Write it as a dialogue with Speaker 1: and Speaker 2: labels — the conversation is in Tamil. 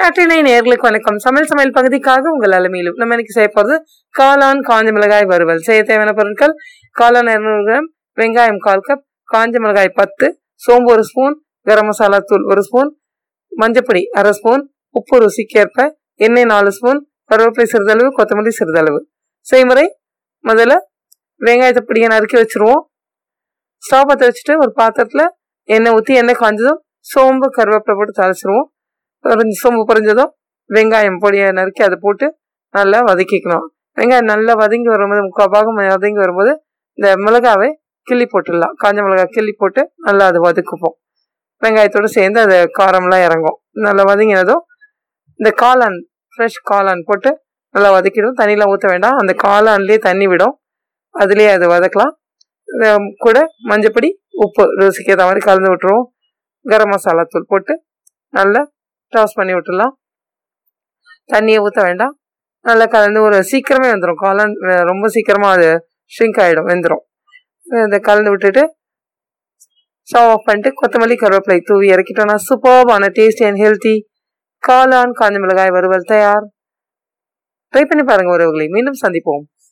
Speaker 1: நாட்டினை நேர்களுக்கு வணக்கம். சமையல் சமையல் பகுதிக்காக உங்கள் அலமையிலும் நம்ம இன்னைக்கு செய்ய போகிறது காளான் காஞ்ச மிளகாய் வறுவல். செய்ய தேவையான பொருட்கள் காளான் இரநூறு கிராம் வெங்காயம் கால் கப் காஞ்ச மிளகாய் பத்து சோம்பு ஒரு ஸ்பூன் கரம் மசாலா தூள் ஒரு ஸ்பூன் மஞ்சப்பொடி அரை ஸ்பூன் உப்பு ருசிக்கேற்ப எண்ணெய் நாலு ஸ்பூன் கருவேப்பிலை சிறிதளவு கொத்தமல்லி சிறிதளவு. செய்முறை முதல்ல வெங்காயத்தை பிடிக்க நறுக்கி வச்சுருவோம். ஸ்டவ் பற்ற வச்சுட்டு ஒரு பாத்திரத்தில் எண்ணெய் ஊற்றி எண்ணெய் காஞ்சதும் சோம்பு கருவேப்பிலை போட்டு தாளிச்சிருவோம். சோம்பு பொறிஞ்சதும் வெங்காயம் பொடியை நறுக்கி அதை போட்டு நல்லா வதக்கிக்கணும். வெங்காயம் நல்லா வதங்கி வரும்போது முக்கால் பாகம் வதங்கி வரும்போது இந்த மிளகாவை கிள்ளி போட்டுடலாம். காஞ்ச மிளகாய் கிள்ளி போட்டு நல்லா அதை வதக்குப்போம் வெங்காயத்தோடு சேர்ந்து அது காரம்லாம் இறங்கும். நல்லா வதங்கினதும் இந்த காளான் ஃப்ரெஷ் காளான் போட்டு நல்லா வதக்கிடும். தண்ணியெலாம் ஊற்ற வேண்டாம். அந்த காளான்லேயே தண்ணி விடும். அதுலேயே அதை வதக்கலாம். கூட மஞ்சப்பொடி உப்பு ருசிக்கு ஏற்ற மாதிரி கலந்து விட்டுருவோம். கரம் மசாலா தூள் போட்டு நல்லா டாஸ் பண்ணி விட்டுலாம் தண்ணியை ஊற்ற வேண்டாம். நல்லா கலந்து ஒரு சீக்கிரமே வந்துடும் காளான் ரொம்ப சீக்கிரமாக அது ஷ்ரிங்க் ஆகிடும் வெந்துடும் இதை கலந்து விட்டுட்டு ஸ்டவ் ஆஃப் பண்ணிட்டு கொத்தமல்லி கருவேப்பிலை தூவி இறக்கிட்டோம்னா சூப்பர்பான டேஸ்டி அண்ட் ஹெல்த்தி காளான் காஞ்ச மிளகாய் வறுவல் தயார். ட்ரை பண்ணி பாருங்கள் உறவுகளை. மீண்டும் சந்திப்போம்.